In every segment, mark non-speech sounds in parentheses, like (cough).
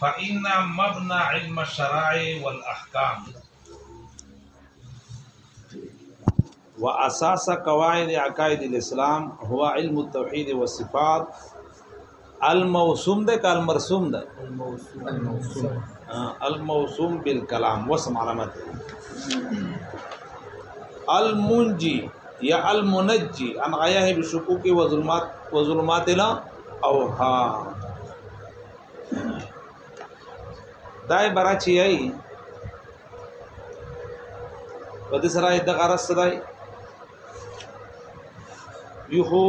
فإن مبنى علم الشرائع والأحكام وأساس قواعد عقائد الإسلام هو علم التوحيد والصفات الموسوم ده کا المرسوم ده الموسوم آه، الموسوم الموسوم بالكلام وسم علامات المنجي یا المنجي عن غیاه بشکوک و ظلمات و ظلمات لا اوهام دای برا چی ای په دې سره د غرض صدای یو هو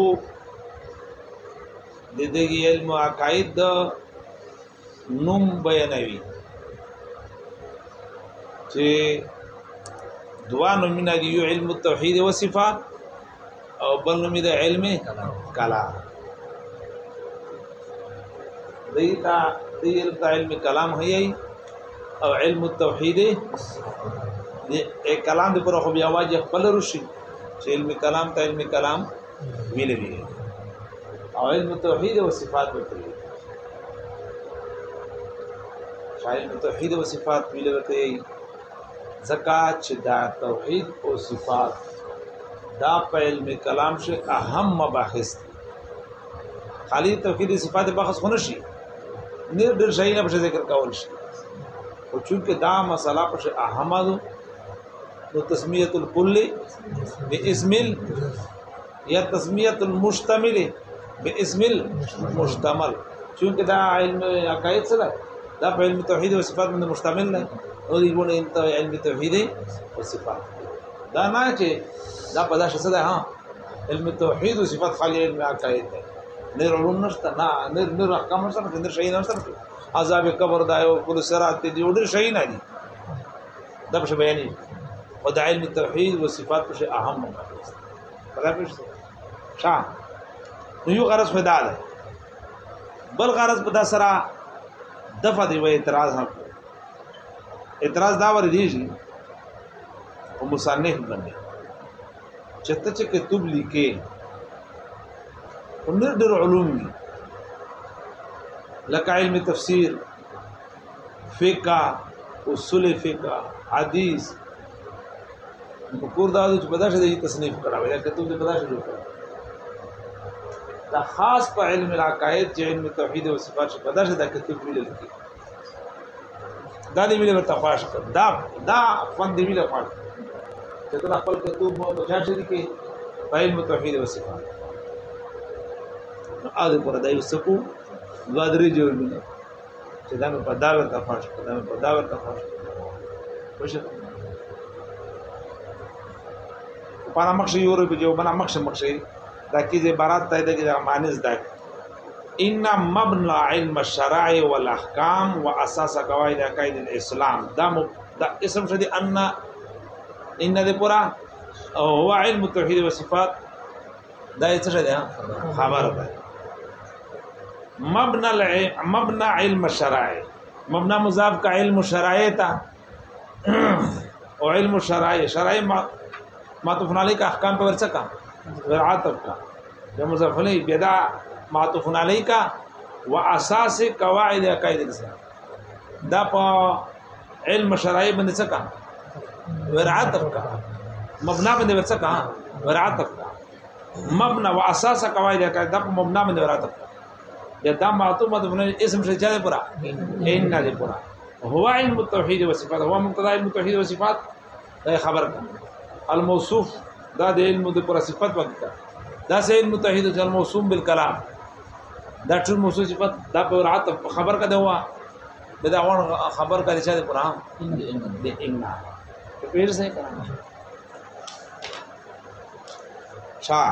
د دې علم عقاید نوم بیانوي چې دوا نومونه دي یو علم التوحید او صفات او بل نوم دی علم کلام دیتا دیل علم کلام هي او علم التوحید دې کلام دې پر خو بیا واجب خپل رشي چې علم کلام ته علم کلام ویلوي او علم توحید او صفات وکړي علم توحید او صفات ویلوي کوي زکات چې دا توحید او صفات دا په علم کلام شي اهم مباحث خالی توحید صفات بحث خونه شي نه ډېر ځای نه ذکر کول شي او چونکه دا مسله په احمد نو تسمیه الکل باسم یا تسمیه المشتمل باسم المشتمل چونکه دا علم عقاید سره دا په علم توحید او صفات باندې مشتمل نه او دی ګونه انت علم توحید او صفات دا نه چې دا په داسې څه ده ها علم توحید او صفات خالي علم عقاید ده نر علوم نشته نه نر نر احکام نشته نر شي نشته عذاب قبر دا او کل سرات دي وړ شي نه دي دا په بیانې او د علم توحید او صفات په اهم مقاصد پدې پښه شاه نو یو غرض پیدا ده بل غرض په دسرہ دفع دی و اعتراض هم اعتراض دا ور دي او مصنف باندې چته چې کتب لیکې ډېر ډېر علوم دي لکه علم تفسیر فقہ اصول فقہ حدیث په کور دا چې پداشه دې تصنیف کړه یا کتب دې پداشه جوړ کړه دا خاص په علم العقائد چې علم توحید او صفات په پداشه دا کتب ویل کی دا دې ویل ورته خاص کړ دا دا فن دې ویل خاص چې دا خپل کتب مو په چاشه دي کې په علم توحید او صفات نو اذ پر دایو سکو دوه درې جوړونه چې دا مې په دار ورته خوښ دا مې په دار ورته خوښ خوښ په انا مخشه یورو په جو بنا مخشه مخشه دا کیږي بارات ته دغه مانز دا ان مبنى علم الشرائع والاحکام واساس قواعد عقائد الاسلام دا مب... دا اسم شدي ان ان دې پورا هو علم التوحید والصفات دا څه شدي خبره ده مبنا مبنا علم (clears throat) شرائع مبنا مضاف کا علم شرائع تھا اور علم شرائع شرائع معطوف علیہ کا احکام پہ ورثہ کا عاطف کا جو مضاف علیہ بدا معطوف علیہ کا و اساس قواعد عقائد الاسلام دا په علم شرائع باندې څه کا ورعات کا مبنا باندې څه کا ورعات کا مبنا و اساس قواعد عقائد دا په مبنا باندې ورعات کا یا دا معتوم مدونه اسم شي چا پورا ان نه پورا هو علم التوحید و صفات هو مبتدا علم التوحید و صفات دا خبر الموصوف دا د علم د پورا صفات وکړه دا سه علم التوحید او الموصوم بالکلام دا ټول موصوف صفات دا په عاطف خبر کده هوا دا وان خبر کړي چې قرآن دې انګا په پیر څه کړه شاه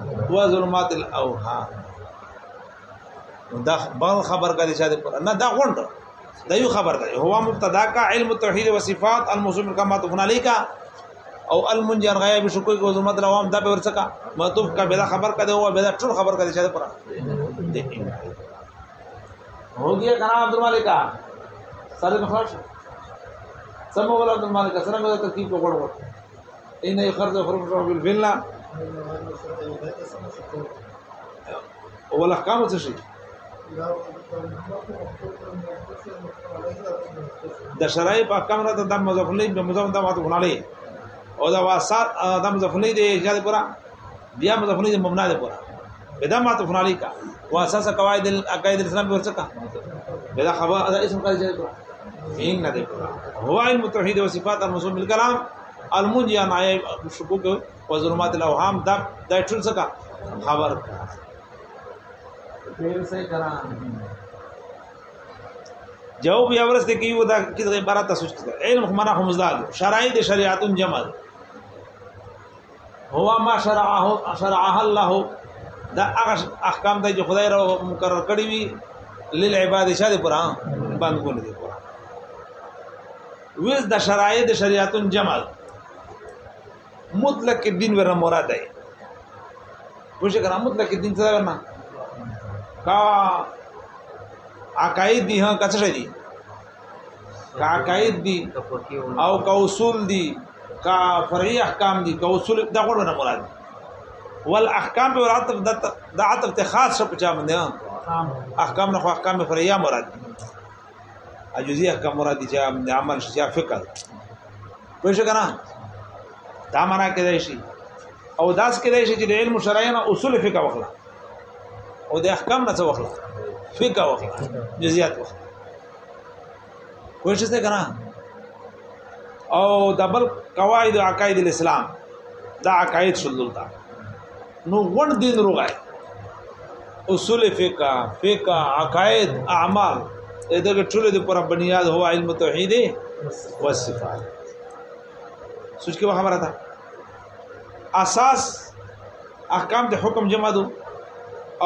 و ظلمات الاوهام دا بل خبر کړي چې نه دا غونډه دا یو خبر ده هو مبتدا کا علم التوحید و صفات الموصوف کما تفنا لیکا او المنجر غیب شکوی کو ظلمات الاوهام دا به ورڅکا مطوف کا به خبر کړي هو به ټول خبر کړي چې پر هو گیا کنا عبد الملک سره مخرج سمو ولا عبد الملک سره مو ترتیب کو غوړ غوړ اینه خرج خرج بالله اول احکام څه شي د شرای په احکام راته د مضاف الیه د مضاف د مضاف الیه او دا واسات د مضاف الیه د ایجاد پورا بیا مضاف الیه مبنا ده پورا بدا مضاف الیه کا واساس قواعد العقائد الاسلام به ورڅخه بدا خبر دا اسم کا ایجاد پورا مين نه ده پورا هو المتوحد وصفات الموصوف بالكلام المنجي عن شکوک و ظلمات الاوهام دا د ټول څه خبر پھر سے کران جواب یا ورسته کیو دا کیدغه عبارت تاسو چې علم خمنه خمزداد شرایط شریعت جمع هو ما شرعه شرعه الله دا هغه احکام دی چې خدای را مقرر کړی وي للعباد شاد قران باندې کول دي قران وز د شرایط شریعت جمع مطلق الدين ورنا مراد ہے پوچھے کرا مطلق الدين څه ورنا کا عقاید دي ها کڅ شي دي کا عقاید دي او کا اصول دي کا فرعي احکام دي کا اصول دا ورنا مراد والاحکام به عطف د عطف ته خاص شپ چا باندې احکام نه احکام فرعي مراد اجزي احکام مراد دي چې عمل شي فقہ پوښ کنه دا معنا کېدای شي او داس کېدای شي چې د علم شرعي نه اصول فقہ وخلا او د احکام نه څه وخلا فقہ وخلا جزئیات وخلا کوشش ته کنا او د بل قواعد عقاید الاسلام دا عقاید شلولتا نو ون دین روغای اصول فقہ فقہ عقاید اعمال دغه ټول د پر بنیاد هو علم توحید او صفات سوچ کې وهمره ده اساس احکام د حکم جمع دو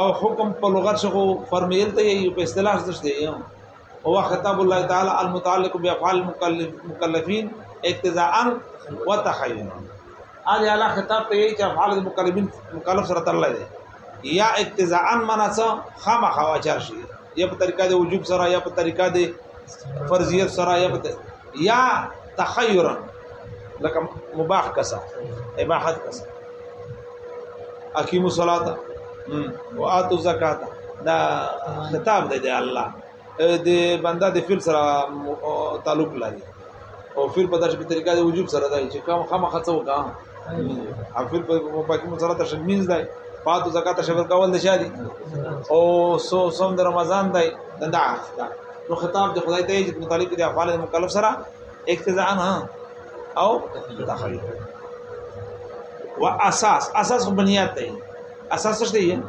او حکم په لغت څخه فرمیل ته یو په اصطلاح دشته او خطاب الله تعالی المتعلق بافعال المكلفين اقتضاء وتخيلا اذ الله خطاب ته یی چې افعال المكلفين مکلف سره تړلې ده یا اقتضاء مناسا خامخ واچار شي یا په طریقه د وجوب سره یا په طریقه د فرضیت سره یا یا تخیرا لکه مباح کسا اباحت کسا اقیموا الصلاه واتوا الزکات دا خطاب دی د الله د بندا د فعل سره تعلق لري او فعل په داسې طریقه د وجوب سره دی چې کوم خامه خڅو کا حافظ په پاکي مسره تشن مینز دی پاتو زکات شفر کول نشه دي او سو سوم د رمضان دی دا نو خطاب د خدای ته متعلق دی افعال مکلف سره اقتضاء نه او داخلي و اساس اساس بنیاد دی اساس څه دی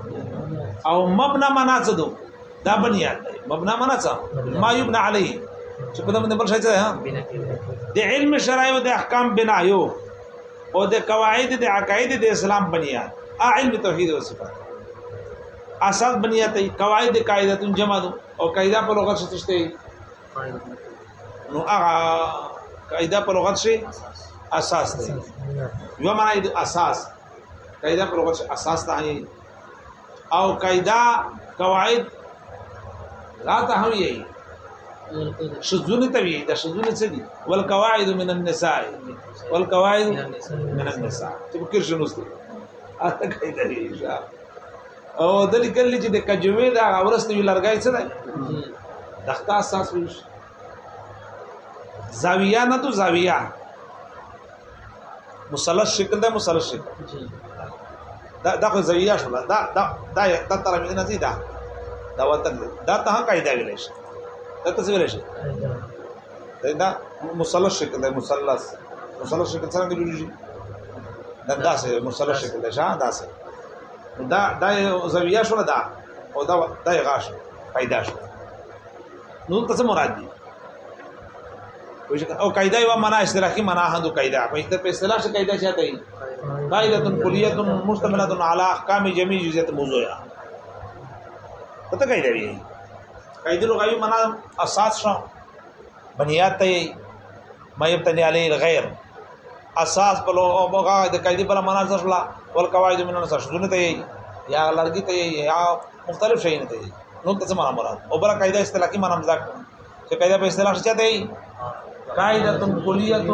او مبنا معنا څه دو دا بنیاد دی مبنا معنا څه ما یبنا علیه چې په دمن بل شي څه د علم شرایع او د احکام بنا یو او د قواعد د عقاید د اسلام بنیاد ا علم توحید او صفات اساس بنیاد دی قواعد قاعده تن جمع دو او قاعده په لغت څه تشته نو هغه قاعده په لغت شي اساس دی یو معنی اساس قاعده په لغت اساس ته او قاعده قواعد لا ته هم یې شذونه ته یې د شذونه څه دي والقواعد من النساء والقواعد من النساء تفکر شنو ستې اته قاعده دی او د لیکل چې د کجمه دا اورست وی لارګای څه دی دغه اساس وي زاویہ نہ تو زاویہ مثلث شکل ده مثلث شکل دا دا خو زاویہ شو دا دا دا دا تر مې نه زی دا دا وته دا ته قاعده ویل شي دا څه ویل شي دا مثلث شکل ده مثلث مثلث شکل څنګه جوړیږي دا دا څه مثلث شکل ده ځان دا څه دا دا زاویہ شو دا او دا دا غاش پیدا شو نو تاسو مراد دي او قاعده یو معنا اشتراکی معنا هندو قاعده په دې په اصطلاح څه قاعده چا کوي قاعده تن کلیه تن مستمله تن علی احکام جمعی جزیت موضوع یا پته قاعده وی قاعده لو غوی معنا اساس شو بنیاد ته ما یبتنی علی غیر اساس بل او قاعده قاعده بل معنا څه شلا ول قواعد من منو څه ته یا لږی ته یا مختلف شی نه ته نو څه معنا مراد او بل قاعده اصطلاحی معنا مزاک چې قاعده په اصطلاح څه قاعده کلیه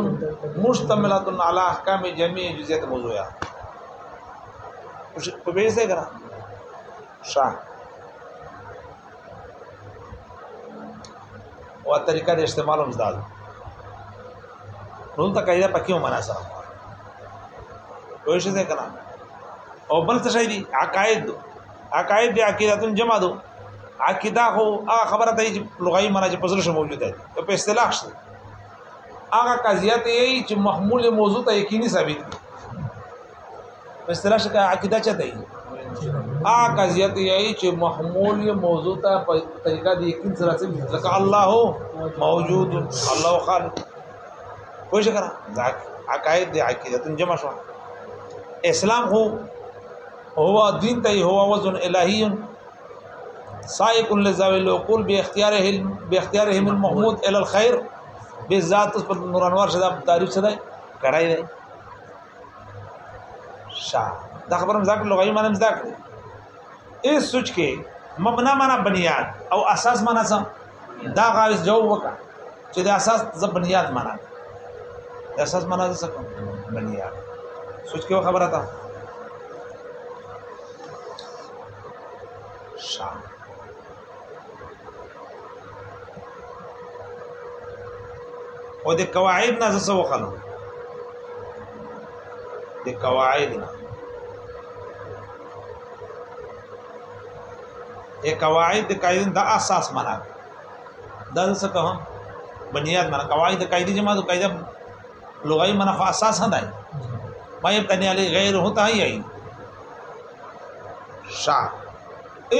مشتمله على احکام جمیع جزئیات موضوعیا کچھ کو بھیج دے گا شاہ وہ طریقہ دے استعمال ہم زدال رول تا قاعده پر کیوں منا سر کوشش دے کنا او بل تشای دی عقائد عقائد دی عقیدہ جمع دو عقیدہ خو آ خبرت ہے جب جی لغائی منا جب جی پزرش موجود ہے تو پہ استلاح شد هغه قضیت یې چې محمول موضوع ته یقیني ثابت دي په اصطلاح شکه عقیده چته یې هغه قضیت یې چې محمول موضوع ته په طریقه د یقین سره ثابت دي لکه الله موجود الله خالق کوئی شکر عقاید دي عقیده جمع شو اسلام هو هو دین ته هو وزن الهی سائق للذوي العقول باختيارهم باختيارهم المحمود الى الخير به ذات اوس په نور انوار شدا تعریف څه دی کړای دی شا دا خبره مزاک لغوی معنی مزاک دی اس سوچ کې مبنا معنا بنیاد او اساس معنا څه دا غاوس جو وکړه چې د اساس ز بنیاد معنا د اساس معنا څه کوم بنیاد سوچ کې خبره تا شا او د قواعد نه زسه وخلو د قواعد نه ای قواعد د قاعدین د اساس معنا دا څه کوم بنیاد معنا قواعد د قاعدې جمع د قاعده لغوی معنا خو اساس نه دی ما یبتنی علی غیر ہوتا ہی ہے شاہ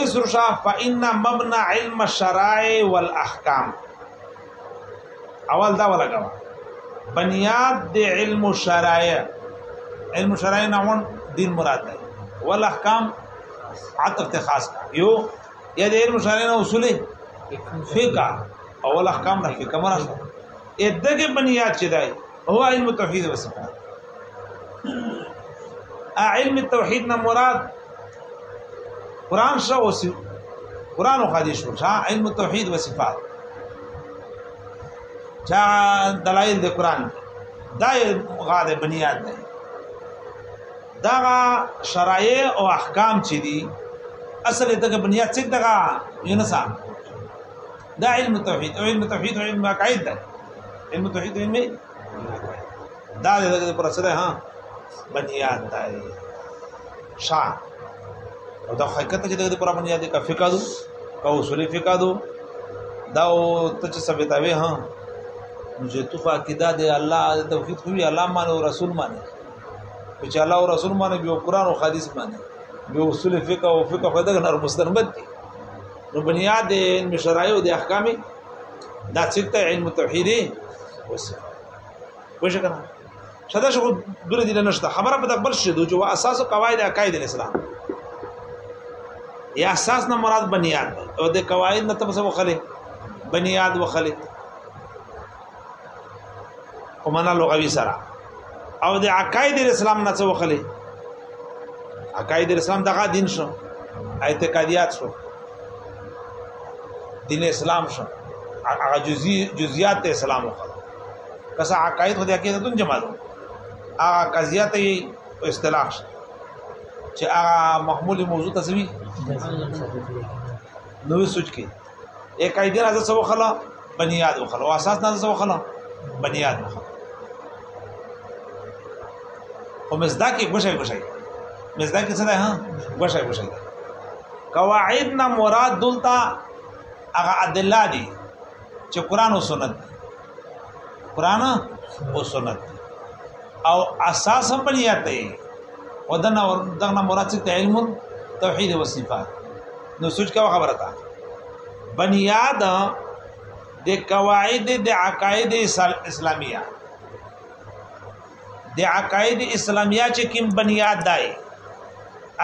اس رشاہ فإن مبنى علم الشرائع والأحكام اول دا ولګوا بنیاد د علم شرایع علم شرایع نون دین مراد ده ول احکام عطف ته خاص یو یا د علم شرایع اصول فقہ اول احکام نه فقہ مراد ده دغه بنیاد چې دی هو علم توحید او صفات علم توحید نه مراد قران شو او قران او حدیث شو علم توحید او صفات چا دلایل د قران دا غاده بنیاد ده دا شرایع او احکام چې دي اصل دغه بنیاد څه دغه یونسا دا علم توحید او علم توحید او علم عقاید ده علم توحید علم دا دغه پر اثر ها بنیاد ده شاه او دا حقیقت چې دغه پر بنیاد ده کا فقہ دو کا اصول فقہ دو دا ته څه سبتاوي ها چې تو فاقیده دی الله توحید خو الله مان او رسول مان چې الله او رسول مان به قرآن او حدیث مان به اصول فقه او فقه په دغه نر مستنبط دي نو بنیاد علم شرایع او د احکام دا څه ته علم توحیدی وسه وشه کنه شدا شو دور دي نشته خبره په دبل شه دوه جو اساس او قواعد عقاید الاسلام یا اساس نه مراد بنیاد او د قواعد نه تبسو خله بنیاد وخله خو معنا لغوي سره او د عقاید اسلام نه څه وخلې عقاید اسلام دغه دین شو اعتقادیات شو دین اسلام شو هغه جزئی جزئیات اسلام وخلې کسا عقاید خو د عقیدتون جمع هغه قضیات اصطلاح شو چې هغه محمول موضوع تسوي نو سوچ کې ایک ایدی راځه سو خلا بنیاد وخلا او اساس نه سو خلا بنیاد وخلا او مزدا کې غوښه غوښه مزدا کې څه ده ها غوښه غوښه قواعد نه مراد دلتا هغه ادله دي چې قران او سنت قران او سنت او اساس هم بنیاد دی ودنه ورنه مراد څه علم توحید او صفات نو سوچ کا خبره تا بنیاد د قواعد د عقاید اسلامیه د عقاید اسلامیه چې کوم بنیاد دی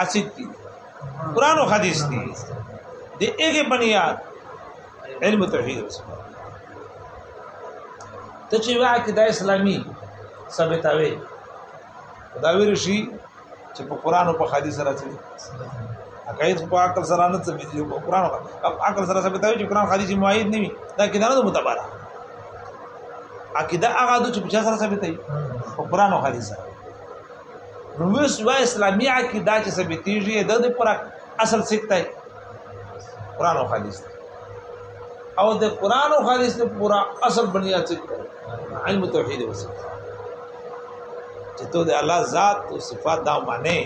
اسید دی قران او حدیث دی د هغه بنیاد علم توحید ته چې وا عقیده اسلامي ثابتاوي دا ویل شي چې په قران او په حدیث راځي عقاید په عقل سره نه ثابتي په قران او عقل سره ثابتاوي چې قران حدیث موحد نه وي دا کله نه متبره عقیده هغه د چې بچا سره ثابتې او قران او حدیث نو وس وا اسلامي عقیده چې ثابتېږي د دې پر اصل سکتای قران او حدیث او د قران او حدیث په پورا اصل بنیاد سکتای علم توحید وسکتای چې ته د الله ذات او صفات دا معنی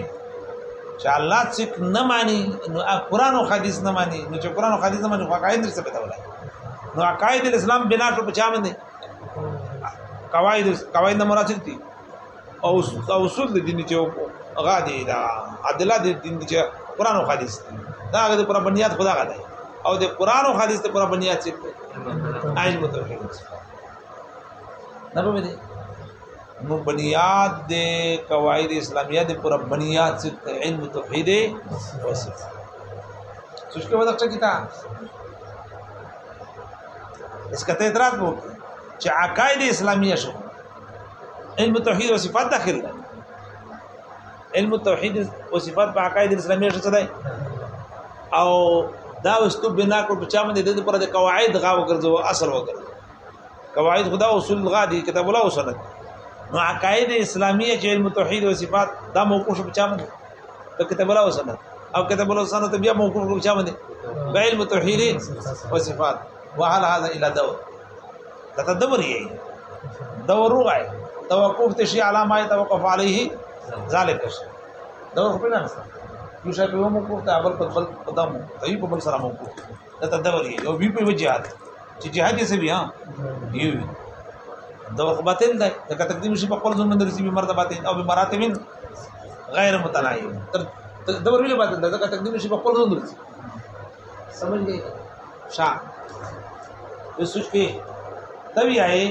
چې الله څوک نه مانی نو قران او حدیث نه مانی نو چې قران او حدیث نه مانی خو عقاید سره پتا ولای نو عقاید الاسلام بنا شو په چا باندې قواعد قواعد نه مراد دي او اصول دي دي چې غا دي دا عدالت دي دي چې قران او حديث دي دا هغه پر بنیاد خدا غا دي او د قران او حديث پر بنیاد چې عین متوحید نه پوهېږي نو بنیاد دے قواعد اسلامیہ دے پورا بنیاد ست علم توحید و صف سوچ کے بعد اچھا کتاب اس کا تیترات بوکی چې عقاید اسلامیه شو علم توحید او صفات داخل ده علم توحید او صفات په عقاید اسلامیه شو ده او دا وستو بنا کول په چا باندې د پر د قواعد غا وګرځو اصل وګرځو قواعد خدا اصول غا دي کتاب الله اصول نو عقاید اسلامیه چې علم توحید او صفات دا موقوف په چا باندې د کتاب الله اصول او کتاب الله سنت بیا موقوف په چا باندې علم توحید او صفات وهل هذا الى دور تقدم لري دور وای توقف ته شی علامه توقف علیه ذالک شی دور خپل نه یو شی په موقف ته اول په خپل قدم دی په بل سره موقف تقدم لري او وی په وجهات چې جهاد یې سبي ها یو دور خباتن دی دا تقدیم شی په خپل ځون درسي به مرتبه او به مراتب غیر متناهي دور ویل باندې دا تقدیم شی په خپل ځون درسي سمجھ گئے شاہ یہ سوچ پہ ته ویایي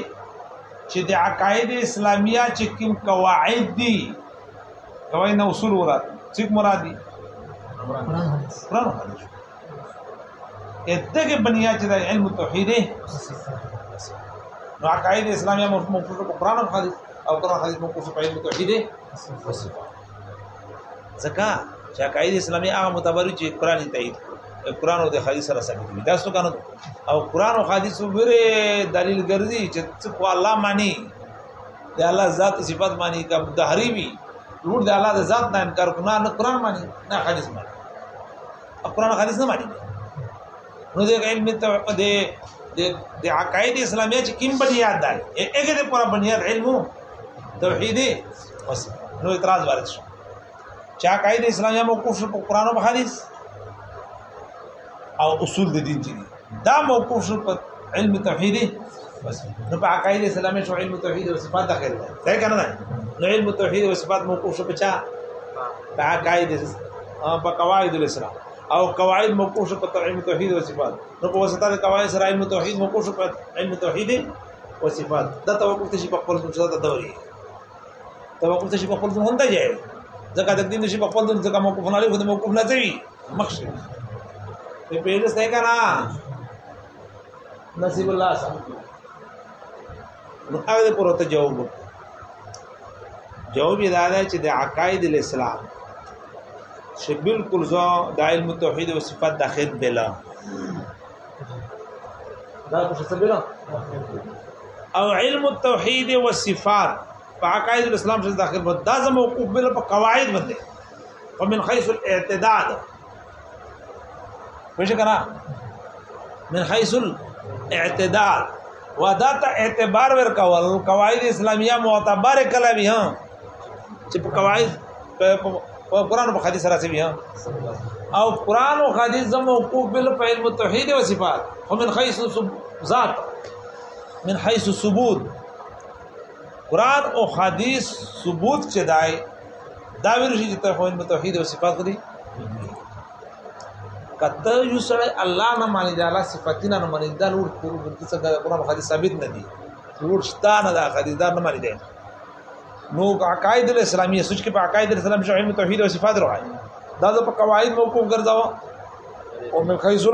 چې د عقاید اسلامیه چې کوم قواعد دي قواعد نو اصول ورات چې مرادي قرآن حدیث اتګه بنیاد چې د علم توحید نو عقاید اسلامیه موقوف په قرآن او حدیث او قرآن حدیث موقوف په علم توحید زکا چې عقاید اسلامیه هغه متبرج قرآن تایید قران او د حدیث سره ثابت دي تاسو کنه او قران او حدیث وره دلیل ګرځي چې څو الله مانی د الله ذات صفات مانی کا دهری وی لوړ د الله د ذات نه انکار کنا نه قران مانی نه حدیث مانی قران او حدیث نه مانی نو د علم ته د د عقاید اسلامیه چې کوم بنیاد ده هغه د پر بنیاد علم توحیدی نو اعتراض وارد شو چې عقاید اسلامیه موقوف شو په قران او حدیث او اصول د دین دي دا موقوف شو په علم توحید بس نو په عقاید اسلامي شو علم توحید او صفات داخل ده صحیح کنه نه نو علم توحید او صفات موقوف شو په چا په او په قواعد الاسلام او قواعد موقوف شو په علم توحید او صفات نو په واسطه د قواعد سره علم توحید موقوف شو په علم توحید او صفات دا توقف ته شي په خپل څه ته دوري توقف ته شي په خپل ځان ته ځای ځکه د دې نشي په خپل ځان ځکه موقوف نه لري خو د موقوف نه ځي مخشه ये पेरेंट्स नहीं का ना नसीबुल्लाह صاحب نو هغه پروت جواب جواب یې دا چې د عقاید الاسلام چې بالکل زو د علم توحید او صفات داخل بلا دا څه بلا او علم التوحید او صفات فعقائد الاسلام چې داخل بد دا زموقوف بل په قواعد باندې ومن حيث الاعتداد پوښ کنا من حيث الاعتدال ودا ته اعتبار ورکول قواعد اسلامیه معتبر کلامي ها چې په قواعد په قران او حديث راځي ها او قران او حديث زمو موقوف بل په علم التوحید او صفات ومن حيث ذات من حيث ثبوت قران او حديث ثبوت چدای دا ورشي چې توحید او صفات دي کته یو سره الله نه مانی دا الله صفاتینه نه مانی دا نور کور د څه د قران حدیث ثابت نه دي نور شته نه دا حدیث دا نه مانی دی نو عقاید الاسلامی سوچ کې په عقاید الاسلام شو علم توحید او صفات راوړي دا د قواعد موقوف ګرځاو او من حيث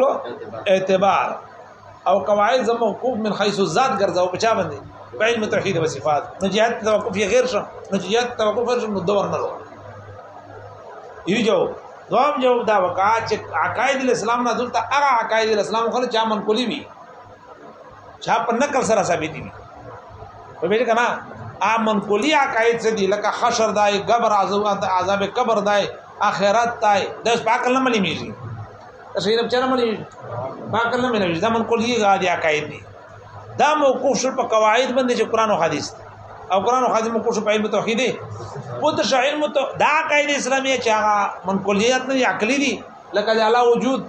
اعتبار او قواعد زمو موقوف من حيث الذات ګرځاو په چا باندې په علم توحید او صفات نو جهاد توقف یې غیر شو نو جهاد توقف غیر شو نو دور نه یو جو دوام جواب دا وقع چې عقاید الاسلام نه دلته هغه عقاید الاسلام خل چا منقولی وي چا په نقل سره ثابت دي په بیره کنا ا منقولی عقاید څه دي لکه حشر دای قبر عذاب عذاب قبر دای اخرت دای د پاکل نه ملي میږي تشریف چر ملي پاکل نه ملي دا منقولی غادي عقاید دي دا موقوف شل په قواعد باندې چې قران او حديث دي او قران او خادم کو شو علم توحید پد ش علم تو دا قاعده اسلامي چې هغه منقولیت نه عقلي دي لکه الله وجود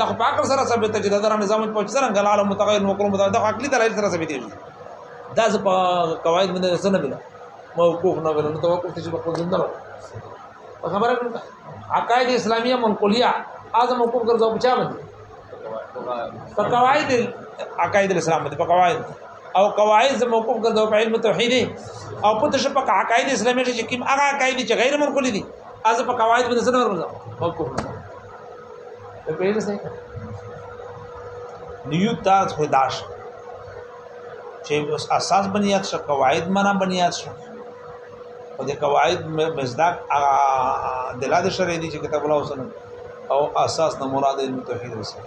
د خو پاک سره ثابت چې دا در نظام په پوهچ سره غل عالم متغیر مکرم دا د عقلي دلایل سره ثابت دي دا ز په قواعد باندې سره بلا موقوف نه بلا نو توقف چې په ځم نه خبره کړم عقاید اسلامیه منقولیه اعظم موقوف ګرځاو بچا باندې په قواعد عقاید الاسلام باندې په قواعد او قواعد موقوف ګرځاو په علم توحید او په تشه په عقاید اسلامي چې کوم هغه عقاید چې غیر منقول دي از په قواعد باندې څه ورمځو موقوف په پیل سره نیوتا خداش چې اوس اساس بنیاد شو قواعد معنا بنیاد شو او د قواعد مزداق دلاله شرعي دي چې کتاب الله وسلم او اساس نه مراد علم توحید وسلم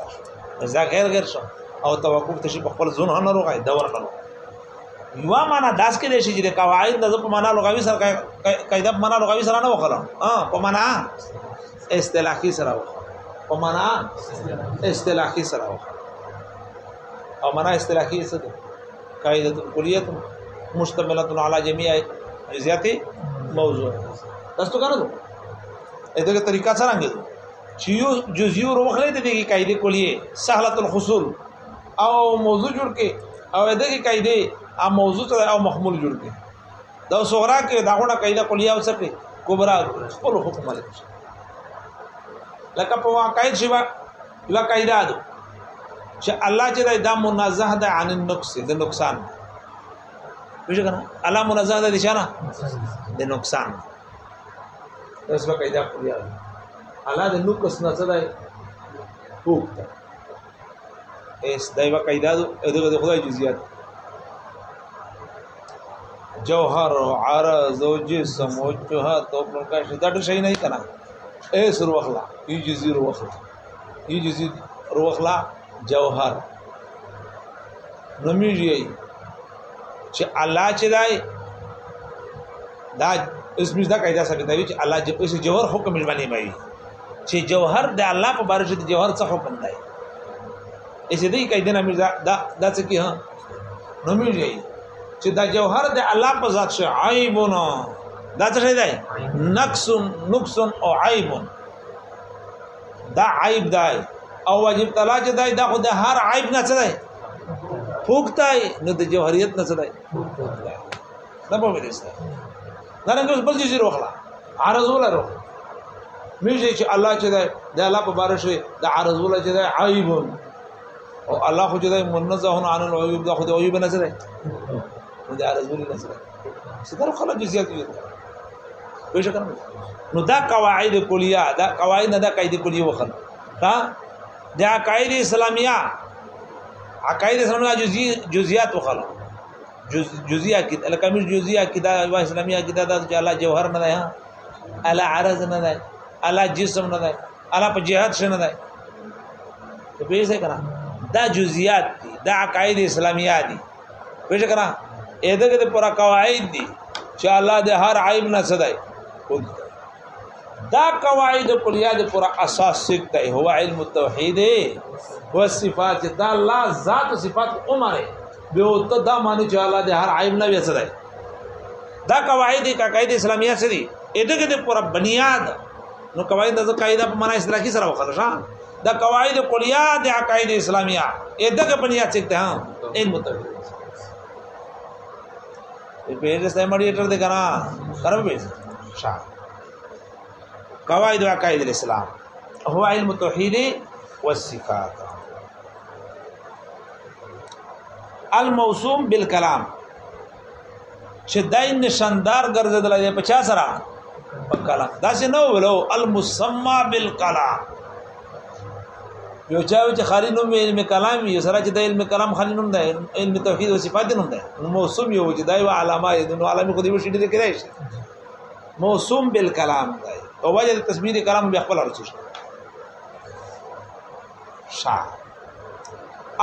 مزداق غیر غیر شو او توقف ته شي په خپل ځون نه روغای دا ورغلو نو معنا داس کې دي چې د قواعد د په معنا لغوي سره قاعده په معنا لغوي سره نه وخلم ها په معنا اصطلاحي سره په معنا اصطلاحي سره او معنا اصطلاحي څه ده قاعده کلیه مشتمله على جميع ذات موضوع تاسو کار دو اته طریقہ څنګه دو چې یو جزئیو روخلې د دې قاعده کلیه سهلت الحصول او موضوع جوړ کې او دغه قاعده او موضوع سره او محمول جوړ کې دا صغرا کې داونه قاعده کلیه او سپه کبرا خپل حکم لري لکه په واقعي شوا لکه قاعده ده چې الله چې دا منزه ده عن النقص ده نقصان ویژه کنه الله منزه ده نشانه ده نقصان اوس به قاعده کلیه الله د نقص نه څه ده حقوق اس دایو قاعده دغه د خدای جزئیات جوهر عرض او جسم او جهات او پر کا شدا ټ شي نه کنا اس روخلا ای جزئی روخلا ای جزئی روخلا جوهر نمیږي چې الله چې دای دا اسم دا قاعده ثابت دی چې الله چې جوهر حکم باندې وایي چې جوهر د الله په بارش د جوهر څه حکم دی ایسې دی کای دنه مرزا دا دا څه کی ها نو میږي چې دا جوهر د الله په ذات شه عیبون دا څه دی نقص نقص او عیب دا عیب دی او واجب تعالی چې دی دا خو د هر عیب نه څه دی فوکتای نو د جوهریت نه څه دی دا په ورسته دا رنګ اوس بل څه وروخلا عرضول وروخلا میږي چې الله چې دی د الله په بارشه د عرضول چې دی عیبون او الله خو جدا منزه عن العيوب دا خو د عيوب نه سره دا رسول نه سره ستر خلک جزيات دي بشکره نو دا قواعد کلیه دا قواعد نه دا قواعد کلیه وخل ها دا عقاید اسلامیه عقاید اسلامیه جزئی جزئیات وخل جز جزئیه کی الکامل جزئیه کی دا اسلامیه کی دا د الله جوهر نه ده الا عرض نه ده الا جسم نه ده الا په جهاد شنه ده په پیسې کرا دا جزئیات دي دا عقاید اسلامیه دي پېژ کړه اېده کې پورا قواعد دي چې الله دې هر عیب نه صدای دا قواعد کلیه دې پورا اساس سکتا ہے هو علم التوحید او صفات دا الله ذات او صفات عمره به او ته دا معنی چې الله دې هر عیب نه وي دا قواعد کا قاعده اسلامیه سره دي اېده کې پورا بنیاد نو قواعد د قاعده په معنا استراکی سره وخلشه دا قواعد کلیا ہاں؟ دے عقائد اسلامیہ اے دا کے پنیا سیکھتے ہاں ایک متعلق پیج سے مڈیٹر دے کرا کرم پیج شاہ قواعد و عقائد الاسلام هو علم التوحید و صفات الموسوم بالکلام چھ دائن نشاندار گرزد لائے پچاس را پکالا دا سی نو بلو المسمع بالکلام یو چاوي چې خالي نوم یې علم کلام یې سره چې د علم کلام خالي نوم دی علم توحید او صفات نوم دی موسوم یو چې دایو علامه یې نو علامه خو دې شي دې کېدای شي موسوم بالکلام دی او وجه د تصویر کلام به خپل ارزښت شا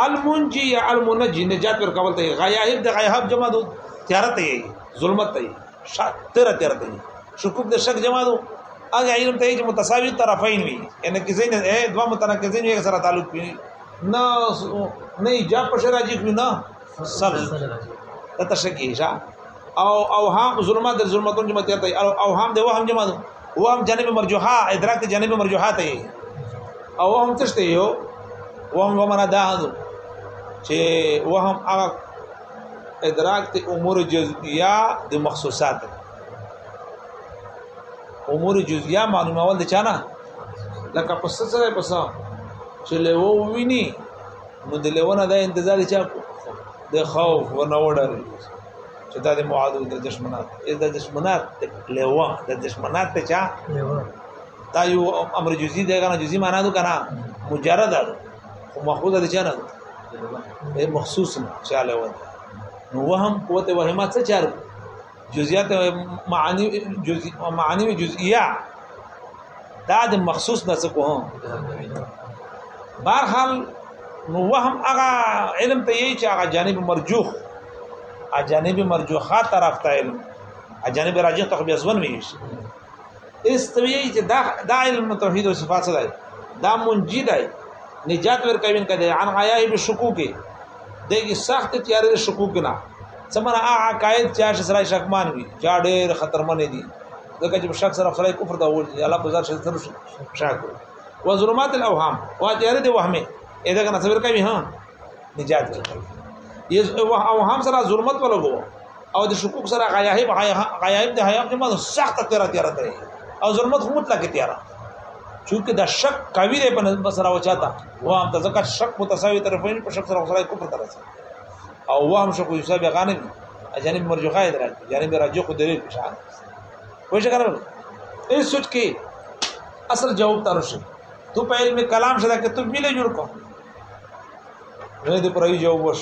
المنجی یا المنجی نجات پر کول ته غیاهب د غیاهب جمع دو تیارت یې ظلمت یې شا تر تیارت یې شکوک د شک جمع دو هغه علم ته چې متساوي طرفین وي ان کسی نه دوه متناقضین یو سره تعلق وي نه نه جا په شرع کې نه سر ته تشکی شه او او هم ظلمات در ظلماتون جمع ته او او هم د وهم جمع او هم جانب مرجوحه ادراک جانب مرجوحه ته او هم تشته یو وهم ومنا ده چې وهم هغه ادراک ته امور جزئیه د مخصوصات ده امور جزئیه معلومول د چانه لکه پس سره پس چې له و ویني نو د لهونه د انتظار چا د خوف و نه وړر چې دا د معادو د دشمنات د دشمنات لهوه د دشمنات ته چا دا یو امر جزئی دی کنه جزئی معنا دو کنه مجرد خو مخوضه د چانه مخصوص چاله و نو وهم قوت وهمات څه چاره جزئیات معانی جزئی معانی میں جزئیہ دا د مخصوص نه څه کوم بهرحال نو وهم هغه علم ته یی چې هغه جانب مرجوح اجانب مرجوحات طرف ته علم اجانب راجح ته بیا ځون ویش استوی چې دا دا علم توحید او صفات سره دا منجی دی نجات ورکوین کده عن غیاه بشکوک دی کی سخت تیارې شکوک نه سمره هغه عقاید چې سره شکمان وي چا ډېر خطرمن دي ځکه چې شخص سره فرای کفر دا وایي چې الله په ځان شر شاکو و ظلمات الاوهام او تیارې دي وهمه اې دا کنه صبر کوي ها نجات کوي یز اوهام سره ظلمت ولګو او د شکوک سره غیاهب غیاهب د حیا په مده سخت تیرا تیرا کوي او ظلمت هم مطلق تیرا چونکه دا شک کوي په نسبت سره وچاته و هم ځکه شک متساوي طرفین په شک سره سره کفر ترسه او وهم شو کو یصاب غانم اجانب مرجوخه ادراج جانب راجو کو دلیل پشان کوئی شکر اس سوچ کی اصل جواب ترش تو په علم کلام شدا کې تو ملي جوړ کو نه دې پرې جواب وش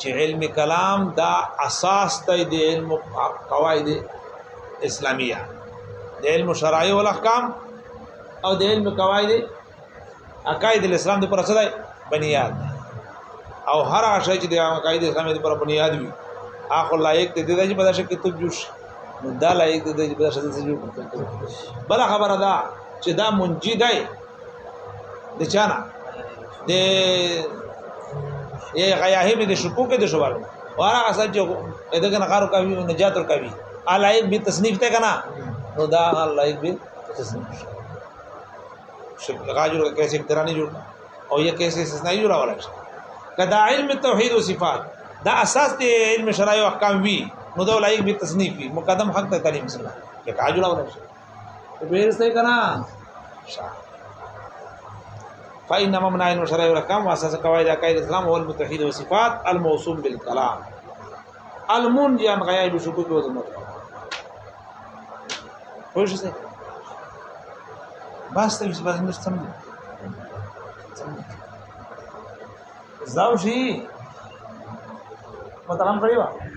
چې علم کلام دا اساس ته دی علم قواعد اسلامیه د علم شرایع او احکام او د علم قواعد عقاید الاسلام د پر اصل بنیاد او هر عشای چې د عقاید اسلامي پر بنیاد وي اخو لایق دې د دې په داسه کې ته جوش نو دا لایق دې د دې په داسه کې جوړ بل خبره ده چې دا منجی دی د چانا د یې غیاهب دې شکوک دې شوال او هغه اصل چې دغه نقارو کوي نجات ور کوي علایق به تصنیف ته کنا نو دا علایق به تصنیف شکل غاجر کیسے اقترانی جوړ او یہ کیسے استثنائی جوړ والا شي کدا علم توحید او صفات دا اساس دی علم شرایع او احکام وی نو دا لایق به تصنیف وی مقدم حق ته تعلیم سره کې کاجولا ونه ته به رسته کنا فإنما من عين شرائع الأحكام وأساس قواعد عقائد الإسلام هو المتوحيد والصفات الموصوم بالكلام المنجي عن غياب الشكوك والمطلق خوش څه بس ته بس نه سم Zau si, mau telan kali wa.